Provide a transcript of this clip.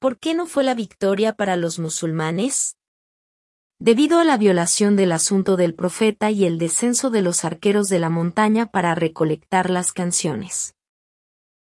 ¿Por qué no fue la victoria para los musulmanes? Debido a la violación del asunto del profeta y el descenso de los arqueros de la montaña para recolectar las canciones.